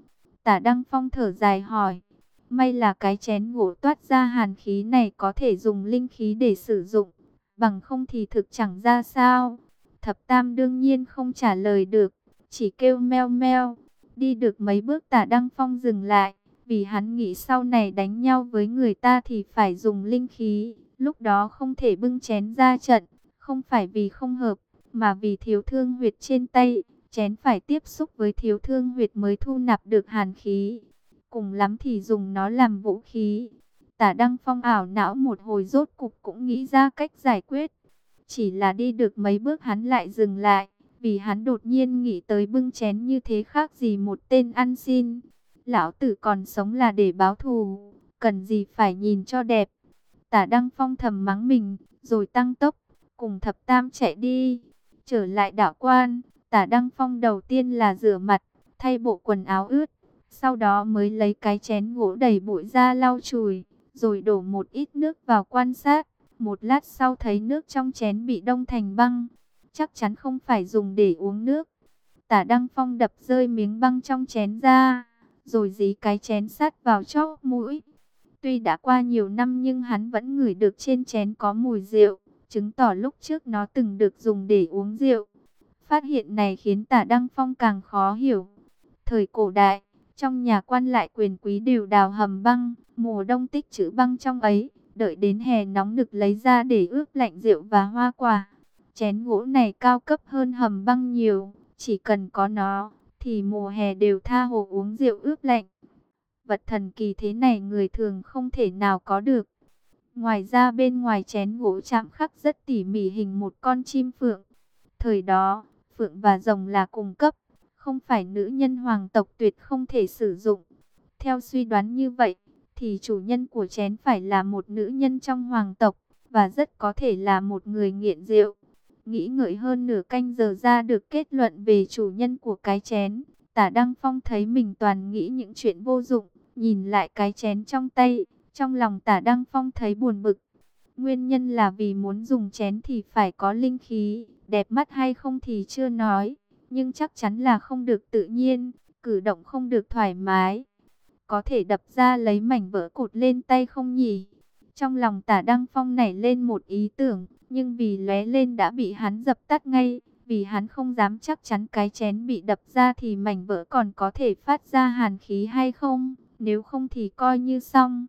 Tả Đăng Phong thở dài hỏi May là cái chén gỗ toát ra hàn khí này có thể dùng linh khí để sử dụng, bằng không thì thực chẳng ra sao. Thập Tam đương nhiên không trả lời được, chỉ kêu meo meo. Đi được mấy bước tả Đăng Phong dừng lại, vì hắn nghĩ sau này đánh nhau với người ta thì phải dùng linh khí, lúc đó không thể bưng chén ra trận, không phải vì không hợp, mà vì thiếu thương huyệt trên tay, chén phải tiếp xúc với thiếu thương huyệt mới thu nạp được hàn khí. Cùng lắm thì dùng nó làm vũ khí. Tả Đăng Phong ảo não một hồi rốt cục cũng nghĩ ra cách giải quyết. Chỉ là đi được mấy bước hắn lại dừng lại, vì hắn đột nhiên nghĩ tới bưng chén như thế khác gì một tên ăn xin. Lão tử còn sống là để báo thù, cần gì phải nhìn cho đẹp. Tả Đăng Phong thầm mắng mình, rồi tăng tốc, cùng thập tam chạy đi. Trở lại đảo quan, tả Đăng Phong đầu tiên là rửa mặt, thay bộ quần áo ướt. Sau đó mới lấy cái chén gỗ đầy bụi ra lau chùi, rồi đổ một ít nước vào quan sát. Một lát sau thấy nước trong chén bị đông thành băng, chắc chắn không phải dùng để uống nước. Tả Đăng Phong đập rơi miếng băng trong chén ra, rồi dí cái chén sát vào chóp mũi. Tuy đã qua nhiều năm nhưng hắn vẫn ngửi được trên chén có mùi rượu, chứng tỏ lúc trước nó từng được dùng để uống rượu. Phát hiện này khiến tả Đăng Phong càng khó hiểu. Thời cổ đại, trong nhà quan lại quyền quý đều đào hầm băng, mùa đông tích trữ băng trong ấy, đợi đến hè nóng được lấy ra để ướp lạnh rượu và hoa quả. Chén gỗ này cao cấp hơn hầm băng nhiều, chỉ cần có nó, thì mùa hè đều tha hồ uống rượu ướp lạnh. Vật thần kỳ thế này người thường không thể nào có được. Ngoài ra bên ngoài chén gỗ chạm khắc rất tỉ mỉ hình một con chim phượng. Thời đó, phượng và rồng là cùng cấp, không phải nữ nhân hoàng tộc tuyệt không thể sử dụng. Theo suy đoán như vậy, thì chủ nhân của chén phải là một nữ nhân trong hoàng tộc, và rất có thể là một người nghiện rượu. Nghĩ ngợi hơn nửa canh giờ ra được kết luận về chủ nhân của cái chén. Tả Đăng Phong thấy mình toàn nghĩ những chuyện vô dụng, nhìn lại cái chén trong tay, trong lòng tả Đăng Phong thấy buồn bực. Nguyên nhân là vì muốn dùng chén thì phải có linh khí, đẹp mắt hay không thì chưa nói, nhưng chắc chắn là không được tự nhiên, cử động không được thoải mái. Có thể đập ra lấy mảnh vỡ cột lên tay không nhỉ? Trong lòng tả Đăng Phong nảy lên một ý tưởng, nhưng vì lóe lên đã bị hắn dập tắt ngay, vì hắn không dám chắc chắn cái chén bị đập ra thì mảnh vỡ còn có thể phát ra hàn khí hay không, nếu không thì coi như xong.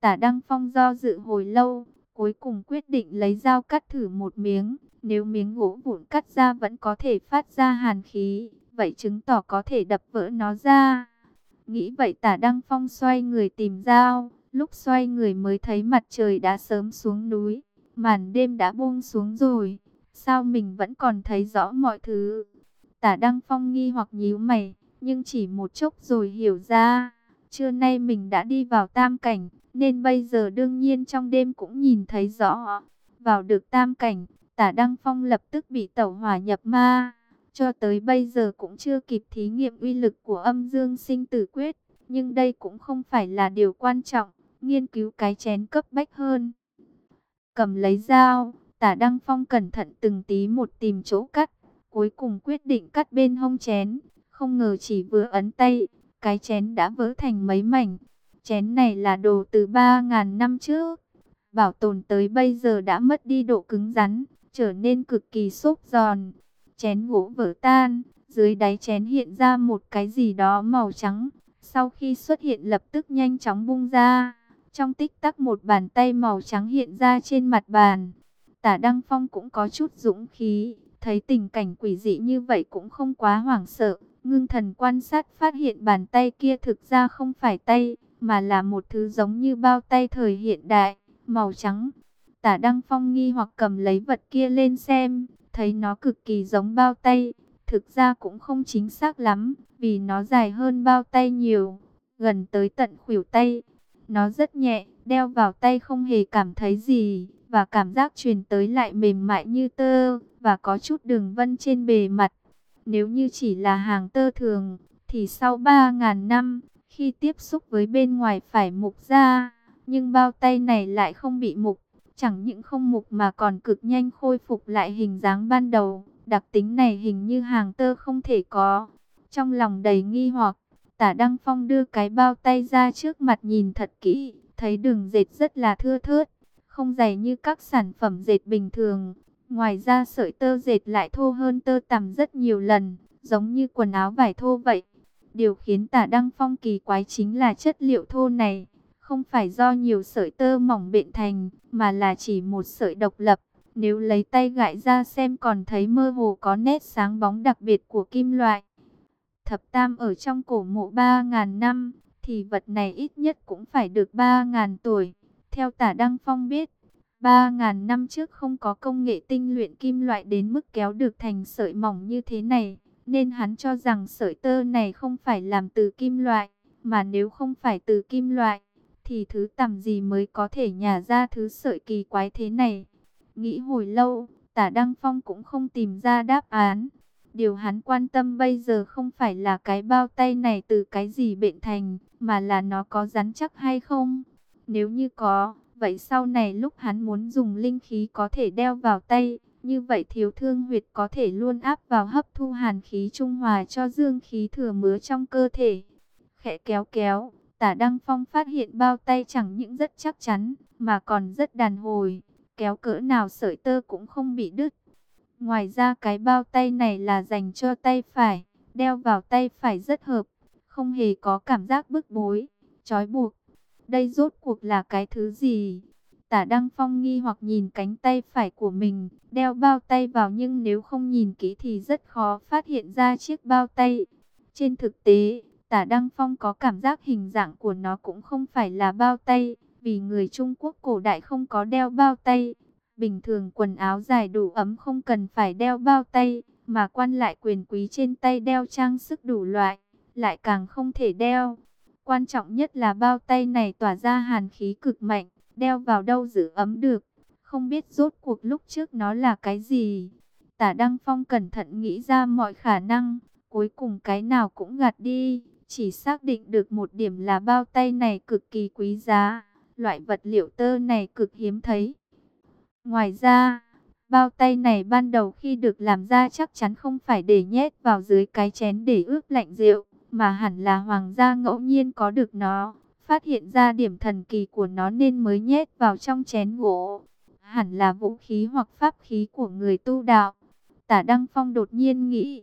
Tả Đăng Phong do dự hồi lâu, cuối cùng quyết định lấy dao cắt thử một miếng, nếu miếng gỗ vụn cắt ra vẫn có thể phát ra hàn khí, vậy chứng tỏ có thể đập vỡ nó ra. Nghĩ vậy tả Đăng Phong xoay người tìm dao, lúc xoay người mới thấy mặt trời đã sớm xuống núi, màn đêm đã buông xuống rồi, sao mình vẫn còn thấy rõ mọi thứ. Tả Đăng Phong nghi hoặc nhíu mày, nhưng chỉ một chốc rồi hiểu ra, trưa nay mình đã đi vào tam cảnh, nên bây giờ đương nhiên trong đêm cũng nhìn thấy rõ. Vào được tam cảnh, tả Đăng Phong lập tức bị tẩu hỏa nhập ma. Cho tới bây giờ cũng chưa kịp thí nghiệm uy lực của âm dương sinh tử quyết. Nhưng đây cũng không phải là điều quan trọng. Nghiên cứu cái chén cấp bách hơn. Cầm lấy dao, tả Đăng Phong cẩn thận từng tí một tìm chỗ cắt. Cuối cùng quyết định cắt bên hông chén. Không ngờ chỉ vừa ấn tay, cái chén đã vỡ thành mấy mảnh. Chén này là đồ từ 3.000 năm trước. Bảo tồn tới bây giờ đã mất đi độ cứng rắn, trở nên cực kỳ xốp giòn. Chén gỗ vỡ tan, dưới đáy chén hiện ra một cái gì đó màu trắng. Sau khi xuất hiện lập tức nhanh chóng bung ra. Trong tích tắc một bàn tay màu trắng hiện ra trên mặt bàn. Tả Đăng Phong cũng có chút dũng khí, thấy tình cảnh quỷ dị như vậy cũng không quá hoảng sợ. Ngưng thần quan sát phát hiện bàn tay kia thực ra không phải tay, mà là một thứ giống như bao tay thời hiện đại, màu trắng. Tả Đăng Phong nghi hoặc cầm lấy vật kia lên xem, thấy nó cực kỳ giống bao tay, thực ra cũng không chính xác lắm, vì nó dài hơn bao tay nhiều, gần tới tận khuỷu tay. Nó rất nhẹ, đeo vào tay không hề cảm thấy gì, và cảm giác truyền tới lại mềm mại như tơ, và có chút đường vân trên bề mặt. Nếu như chỉ là hàng tơ thường, thì sau 3.000 năm, khi tiếp xúc với bên ngoài phải mục ra, nhưng bao tay này lại không bị mục, chẳng những không mục mà còn cực nhanh khôi phục lại hình dáng ban đầu. Đặc tính này hình như hàng tơ không thể có. Trong lòng đầy nghi hoặc, Tả Đăng Phong đưa cái bao tay ra trước mặt nhìn thật kỹ, thấy đường dệt rất là thưa thớt, không dày như các sản phẩm dệt bình thường. Ngoài ra sợi tơ dệt lại thô hơn tơ tằm rất nhiều lần, giống như quần áo vải thô vậy. Điều khiến tả Đăng Phong kỳ quái chính là chất liệu thô này, không phải do nhiều sợi tơ mỏng bện thành, mà là chỉ một sợi độc lập. Nếu lấy tay gãi ra xem còn thấy mơ hồ có nét sáng bóng đặc biệt của kim loại. Thập tam ở trong cổ mộ 3.000 năm, thì vật này ít nhất cũng phải được 3.000 tuổi. Theo tả Đăng Phong biết, 3.000 năm trước không có công nghệ tinh luyện kim loại đến mức kéo được thành sợi mỏng như thế này. Nên hắn cho rằng sợi tơ này không phải làm từ kim loại, mà nếu không phải từ kim loại, thì thứ tầm gì mới có thể nhả ra thứ sợi kỳ quái thế này. Nghĩ hồi lâu, tả Đăng Phong cũng không tìm ra đáp án. Điều hắn quan tâm bây giờ không phải là cái bao tay này từ cái gì bệnh thành, mà là nó có rắn chắc hay không. Nếu như có, vậy sau này lúc hắn muốn dùng linh khí có thể đeo vào tay, như vậy thiếu thương huyệt có thể luôn áp vào hấp thu hàn khí trung hòa cho dương khí thừa mứa trong cơ thể. Khẽ kéo kéo, tả Đăng Phong phát hiện bao tay chẳng những rất chắc chắn, mà còn rất đàn hồi, kéo cỡ nào sợi tơ cũng không bị đứt. Ngoài ra cái bao tay này là dành cho tay phải, đeo vào tay phải rất hợp, không hề có cảm giác bức bối, trói buộc. Đây rốt cuộc là cái thứ gì? Tả Đăng Phong nghi hoặc nhìn cánh tay phải của mình, đeo bao tay vào nhưng nếu không nhìn kỹ thì rất khó phát hiện ra chiếc bao tay. Trên thực tế, Tả Đăng Phong có cảm giác hình dạng của nó cũng không phải là bao tay, vì người Trung Quốc cổ đại không có đeo bao tay. Bình thường quần áo dài đủ ấm không cần phải đeo bao tay, mà quan lại quyền quý trên tay đeo trang sức đủ loại, lại càng không thể đeo. Quan trọng nhất là bao tay này tỏa ra hàn khí cực mạnh, đeo vào đâu giữ ấm được. Không biết rốt cuộc lúc trước nó là cái gì. Tả Đăng Phong cẩn thận nghĩ ra mọi khả năng, cuối cùng cái nào cũng gạt đi. Chỉ xác định được một điểm là bao tay này cực kỳ quý giá, loại vật liệu tơ này cực hiếm thấy. Ngoài ra, bao tay này ban đầu khi được làm ra chắc chắn không phải để nhét vào dưới cái chén để ướp lạnh rượu, mà hẳn là hoàng gia ngẫu nhiên có được nó, phát hiện ra điểm thần kỳ của nó nên mới nhét vào trong chén gỗ. Hẳn là vũ khí hoặc pháp khí của người tu đạo. Tả Đăng Phong đột nhiên nghĩ,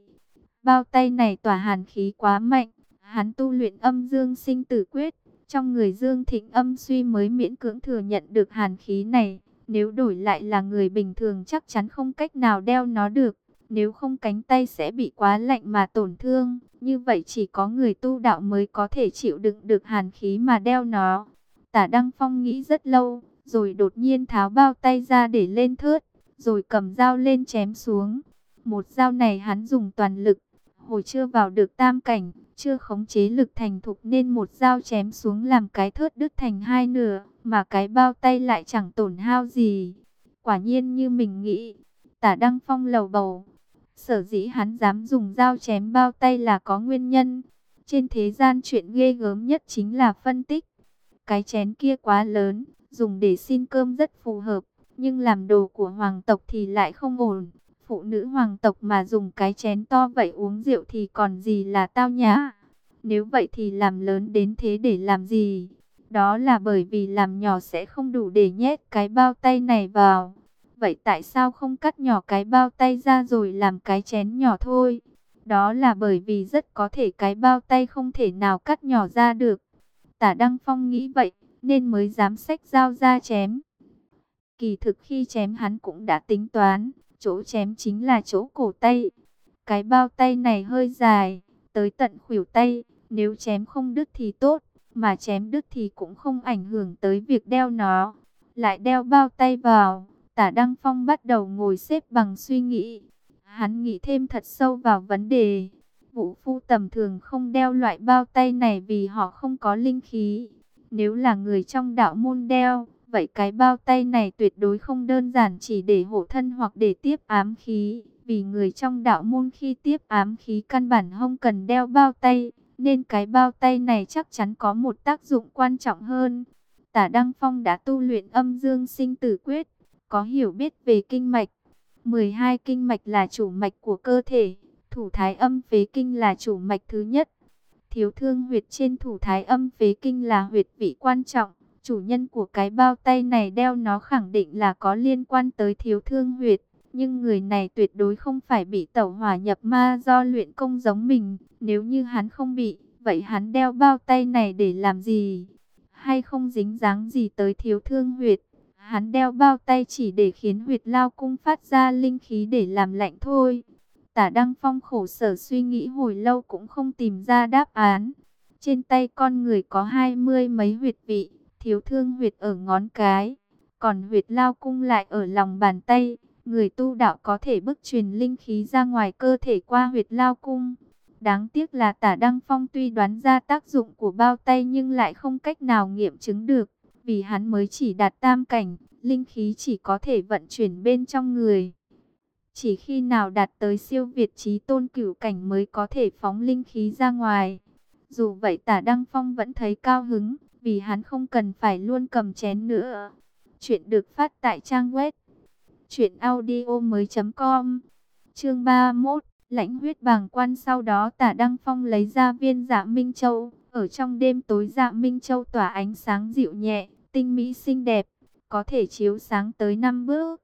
bao tay này tỏa hàn khí quá mạnh, hắn tu luyện âm dương sinh tử quyết, trong người dương thịnh âm suy mới miễn cưỡng thừa nhận được hàn khí này. Nếu đổi lại là người bình thường chắc chắn không cách nào đeo nó được. Nếu không cánh tay sẽ bị quá lạnh mà tổn thương. Như vậy chỉ có người tu đạo mới có thể chịu đựng được hàn khí mà đeo nó. Tả Đăng Phong nghĩ rất lâu, rồi đột nhiên tháo bao tay ra để lên thớt, rồi cầm dao lên chém xuống. Một dao này hắn dùng toàn lực, hồi chưa vào được tam cảnh, chưa khống chế lực thành thục nên một dao chém xuống làm cái thớt đứt thành hai nửa, mà cái bao tay lại chẳng tổn hao gì. Quả nhiên như mình nghĩ, tả Đăng Phong lầu bầu, sở dĩ hắn dám dùng dao chém bao tay là có nguyên nhân. Trên thế gian chuyện ghê gớm nhất chính là phân tích. Cái chén kia quá lớn, dùng để xin cơm rất phù hợp, nhưng làm đồ của hoàng tộc thì lại không ổn phụ nữ hoàng tộc mà dùng cái chén to vậy uống rượu thì còn gì là tao nhã. Nếu vậy thì làm lớn đến thế để làm gì? Đó là bởi vì làm nhỏ sẽ không đủ để nhét cái bao tay này vào. Vậy tại sao không cắt nhỏ cái bao tay ra rồi làm cái chén nhỏ thôi? Đó là bởi vì rất có thể cái bao tay không thể nào cắt nhỏ ra được. Tả Đăng Phong nghĩ vậy, nên mới dám xách dao ra chém. Kỳ thực khi chém hắn cũng đã tính toán, chỗ chém chính là chỗ cổ tay. Cái bao tay này hơi dài, tới tận khuỷu tay, nếu chém không đứt thì tốt, mà chém đứt thì cũng không ảnh hưởng tới việc đeo nó. Lại đeo bao tay vào, tả Đăng Phong bắt đầu ngồi xếp bằng suy nghĩ. Hắn nghĩ thêm thật sâu vào vấn đề. Vũ phu tầm thường không đeo loại bao tay này vì họ không có linh khí. Nếu là người trong đạo môn đeo, Vậy cái bao tay này tuyệt đối không đơn giản chỉ để hộ thân hoặc để tiếp ám khí. Vì người trong đạo môn khi tiếp ám khí căn bản không cần đeo bao tay. Nên cái bao tay này chắc chắn có một tác dụng quan trọng hơn. Tả Đăng Phong đã tu luyện âm dương sinh tử quyết. Có hiểu biết về kinh mạch. 12 kinh mạch là chủ mạch của cơ thể. Thủ thái âm phế kinh là chủ mạch thứ nhất Thiếu thương huyệt trên thủ thái âm phế kinh là huyệt vị quan trọng. Chủ nhân của cái bao tay này đeo nó khẳng định là có liên quan tới thiếu thương huyệt. Nhưng người này tuyệt đối không phải bị tẩu hỏa nhập ma do luyện công giống mình. Nếu như hắn không bị, vậy hắn đeo bao tay này để làm gì? Hay không dính dáng gì tới thiếu thương huyệt? Hắn đeo bao tay chỉ để khiến huyệt lao cung phát ra linh khí để làm lạnh thôi. Tả Đăng Phong khổ sở suy nghĩ hồi lâu cũng không tìm ra đáp án. Trên tay con người có hai mươi mấy huyệt vị, thiếu thương huyệt ở ngón cái, còn huyệt lao cung lại ở lòng bàn tay. Người tu đạo có thể bức truyền linh khí ra ngoài cơ thể qua huyệt lao cung. Đáng tiếc là tả Đăng Phong tuy đoán ra tác dụng của bao tay nhưng lại không cách nào nghiệm chứng được. Vì hắn mới chỉ đạt tam cảnh, linh khí chỉ có thể vận chuyển bên trong người. Chỉ khi nào đạt tới siêu việt trí tôn cửu cảnh mới có thể phóng linh khí ra ngoài. Dù vậy tả Đăng Phong vẫn thấy cao hứng, vì hắn không cần phải luôn cầm chén nữa. Chuyện được phát tại trang web truyệnaudiomoi.com. Chương 31, lãnh huyết bàng quan sau đó Tả Đăng Phong lấy ra viên Dạ Minh Châu, ở trong đêm tối Dạ Minh Châu tỏa ánh sáng dịu nhẹ, tinh mỹ xinh đẹp, có thể chiếu sáng tới năm bước.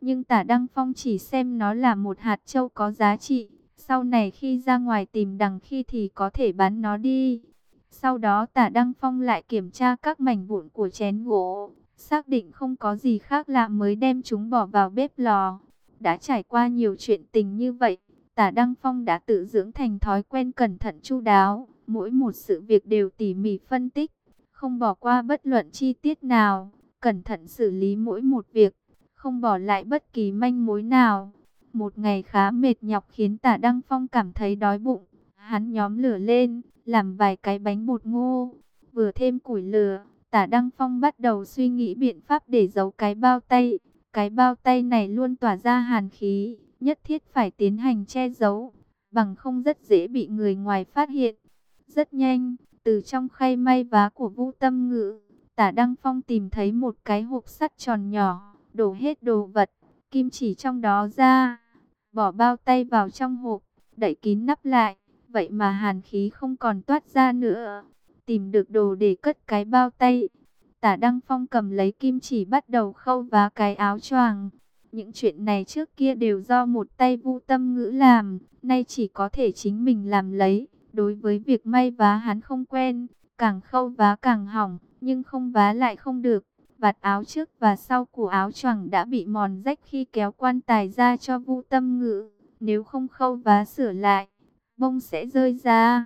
Nhưng tả Đăng Phong chỉ xem nó là một hạt châu có giá trị. Sau này khi ra ngoài tìm đằng khi thì có thể bán nó đi. Sau đó tả Đăng Phong lại kiểm tra các mảnh vụn của chén gỗ. Xác định không có gì khác lạ mới đem chúng bỏ vào bếp lò. Đã trải qua nhiều chuyện tình như vậy. Tả Đăng Phong đã tự dưỡng thành thói quen cẩn thận chu đáo. Mỗi một sự việc đều tỉ mỉ phân tích. Không bỏ qua bất luận chi tiết nào. Cẩn thận xử lý mỗi một việc không bỏ lại bất kỳ manh mối nào. Một ngày khá mệt nhọc khiến tả Đăng Phong cảm thấy đói bụng. Hắn nhóm lửa lên, làm vài cái bánh bột ngô, vừa thêm củi lửa. Tả Đăng Phong bắt đầu suy nghĩ biện pháp để giấu cái bao tay. Cái bao tay này luôn tỏa ra hàn khí, nhất thiết phải tiến hành che giấu, bằng không rất dễ bị người ngoài phát hiện. Rất nhanh, từ trong khay may vá của Vũ Tâm Ngữ, Tả Đăng Phong tìm thấy một cái hộp sắt tròn nhỏ đổ hết đồ vật, kim chỉ trong đó ra, bỏ bao tay vào trong hộp, đậy kín nắp lại, vậy mà hàn khí không còn toát ra nữa. Tìm được đồ để cất cái bao tay, tả Đăng Phong cầm lấy kim chỉ bắt đầu khâu vá cái áo choàng. Những chuyện này trước kia đều do một tay vu tâm ngữ làm, nay chỉ có thể chính mình làm lấy. Đối với việc may vá hắn không quen, càng khâu vá càng hỏng, nhưng không vá lại không được. Vạt áo trước và sau của áo choàng đã bị mòn rách khi kéo quan tài ra cho Vu Tâm Ngữ. Nếu không khâu vá sửa lại, bông sẽ rơi ra.